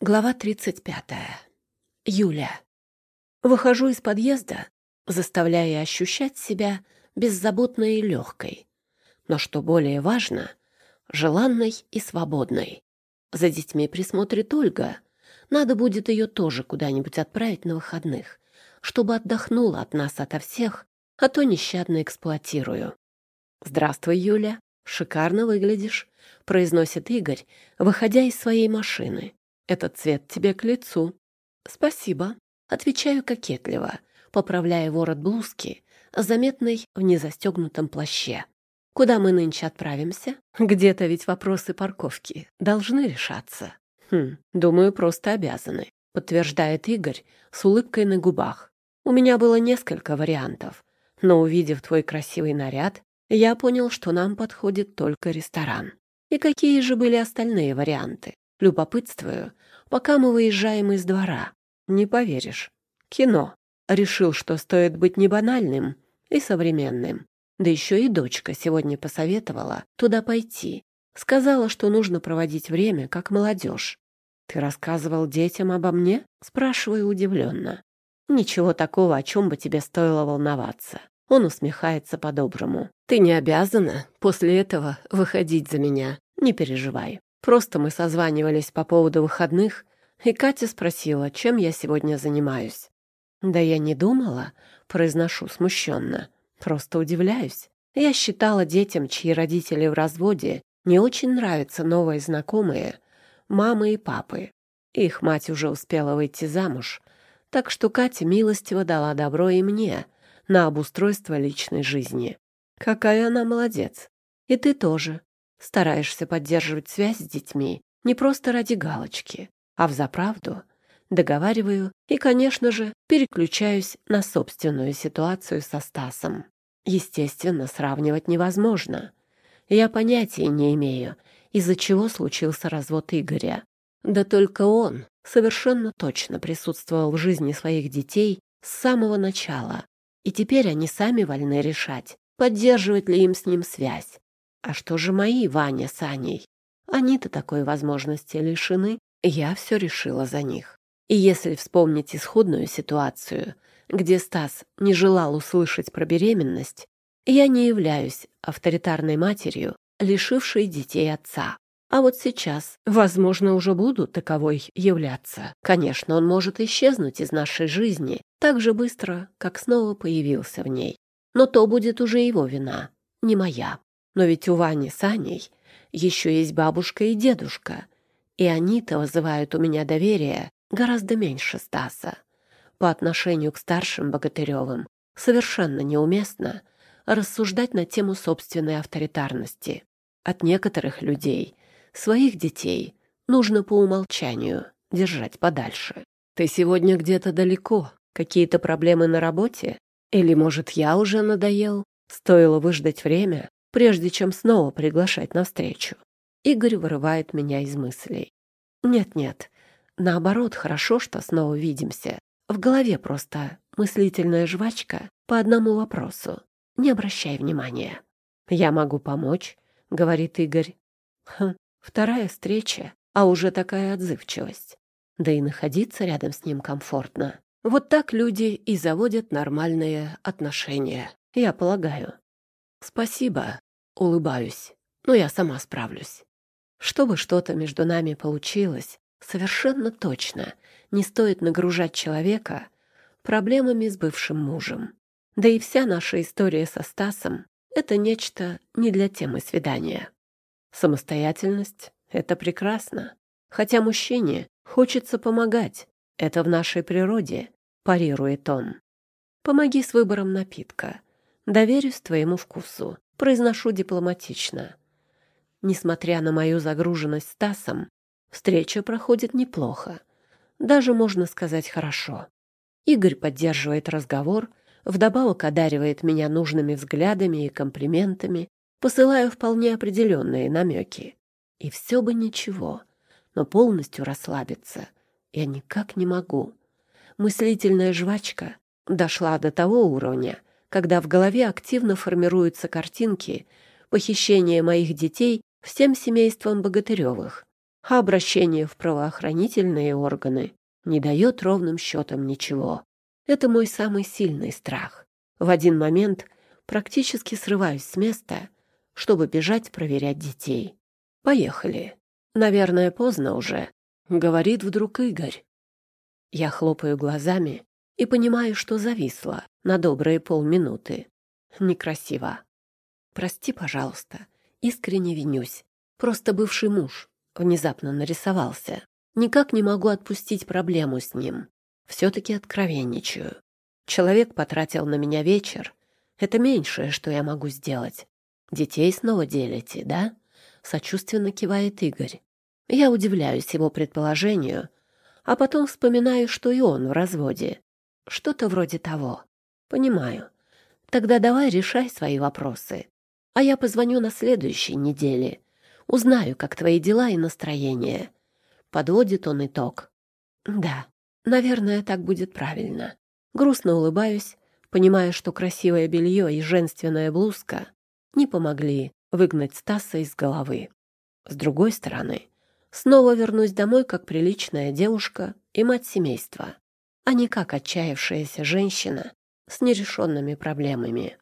Глава 35. Юля. Выхожу из подъезда, заставляя ощущать себя беззаботной и легкой, но, что более важно, желанной и свободной. За детьми присмотрит Ольга. Надо будет ее тоже куда-нибудь отправить на выходных, чтобы отдохнула от нас ото всех, а то нещадно эксплуатирую. «Здравствуй, Юля. Шикарно выглядишь», — произносит Игорь, выходя из своей машины. Этот цвет тебе к лицу. Спасибо. Отвечаю кокетливо, поправляя ворот блузки, заметный в незастегнутом плаще. Куда мы нынче отправимся? Где-то ведь вопросы парковки должны решаться. Хм, думаю, просто обязаны, подтверждает Игорь с улыбкой на губах. У меня было несколько вариантов, но увидев твой красивый наряд, я понял, что нам подходит только ресторан. И какие же были остальные варианты? Любопытствую, пока мы выезжаем из двора. Не поверишь. Кино. Решил, что стоит быть не банальным и современным. Да еще и дочка сегодня посоветовала туда пойти. Сказала, что нужно проводить время, как молодежь. «Ты рассказывал детям обо мне?» Спрашиваю удивленно. «Ничего такого, о чем бы тебе стоило волноваться». Он усмехается по-доброму. «Ты не обязана после этого выходить за меня. Не переживай. Просто мы созванивались по поводу выходных, и Катя спросила, чем я сегодня занимаюсь. «Да я не думала», — произношу смущенно. «Просто удивляюсь. Я считала детям, чьи родители в разводе, не очень нравятся новые знакомые, мамы и папы. Их мать уже успела выйти замуж, так что Катя милостиво дала добро и мне на обустройство личной жизни. Какая она молодец. И ты тоже. Стараешься поддерживать связь с детьми не просто ради галочки, а взаправду. Договариваю и, конечно же, переключаюсь на собственную ситуацию со Стасом. Естественно, сравнивать невозможно. Я понятия не имею, из-за чего случился развод Игоря. Да только он совершенно точно присутствовал в жизни своих детей с самого начала, и теперь они сами вольны решать, поддерживать ли им с ним связь, а что же мои Ваня с Аней? Они-то такой возможности лишены. Я все решила за них. И если вспомнить исходную ситуацию, где Стас не желал услышать про беременность, я не являюсь авторитарной матерью, лишившей детей отца. А вот сейчас, возможно, уже буду таковой являться. Конечно, он может исчезнуть из нашей жизни так же быстро, как снова появился в ней. Но то будет уже его вина, не моя. Но ведь у Вани с Аней еще есть бабушка и дедушка, и они-то вызывают у меня доверие гораздо меньше Стаса. По отношению к старшим Богатыревым совершенно неуместно рассуждать на тему собственной авторитарности. От некоторых людей своих детей нужно по умолчанию держать подальше. Ты сегодня где-то далеко, какие-то проблемы на работе? Или, может, я уже надоел? Стоило выждать время, прежде чем снова приглашать на встречу. Игорь вырывает меня из мыслей. Нет-нет, наоборот, хорошо, что снова видимся. В голове просто мыслительная жвачка по одному вопросу. Не обращай внимания. «Я могу помочь», — говорит Игорь. Хм, вторая встреча, а уже такая отзывчивость. Да и находиться рядом с ним комфортно. Вот так люди и заводят нормальные отношения, я полагаю. «Спасибо», — улыбаюсь, «но я сама справлюсь». Чтобы что-то между нами получилось, совершенно точно не стоит нагружать человека проблемами с бывшим мужем. Да и вся наша история со Стасом — это нечто не для темы свидания. Самостоятельность — это прекрасно. Хотя мужчине хочется помогать. Это в нашей природе, парирует он. Помоги с выбором напитка. Доверюсь твоему вкусу. Произношу дипломатично. Несмотря на мою загруженность Стасом, встреча проходит неплохо. Даже, можно сказать, хорошо. Игорь поддерживает разговор, вдобавок одаривает меня нужными взглядами и комплиментами, посылая вполне определенные намеки. И все бы ничего, но полностью расслабиться я никак не могу. Мыслительная жвачка дошла до того уровня, когда в голове активно формируются картинки похищения моих детей всем семейством Богатыревых. а обращение в правоохранительные органы не дает ровным счетом ничего. Это мой самый сильный страх. В один момент практически срываюсь с места, чтобы бежать проверять детей. Поехали. Наверное, поздно уже, говорит вдруг Игорь. Я хлопаю глазами и понимаю, что зависла на добрые полминуты. Некрасиво. Прости, пожалуйста, искренне винюсь. Просто бывший муж внезапно нарисовался. Никак не могу отпустить проблему с ним. Все-таки откровенничаю. Человек потратил на меня вечер. Это меньшее, что я могу сделать. Детей снова делите, да? Сочувственно кивает Игорь. Я удивляюсь его предположению, а потом вспоминаю, что и он в разводе. Что-то вроде того. Понимаю. Тогда давай решай свои вопросы. А я позвоню на следующей неделе. Узнаю, как твои дела и настроение. Подводит он итог. Да, наверное, так будет правильно. Грустно улыбаюсь, понимая, что красивое белье и женственная блузка не помогли выгнать Стаса из головы. С другой стороны, снова вернусь домой как приличная девушка и мать семейства, а не как отчаявшаяся женщина с нерешенными проблемами.